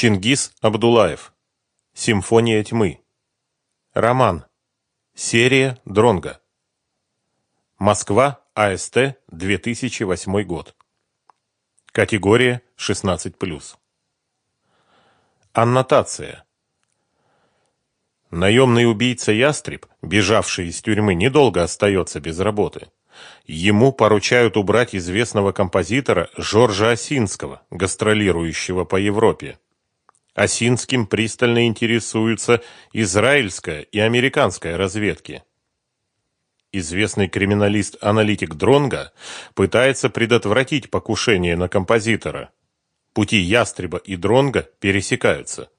Чингис Абдулаев. Симфония тьмы. Роман. Серия Дронга. Москва, АСТ, 2008 год. Категория 16+. Аннотация. Наемный убийца Ястреб, бежавший из тюрьмы, недолго остается без работы. Ему поручают убрать известного композитора Жоржа Осинского, гастролирующего по Европе. Осинским пристально интересуются израильская и американская разведки. Известный криминалист-аналитик Дронга пытается предотвратить покушение на композитора. Пути Ястреба и Дронга пересекаются.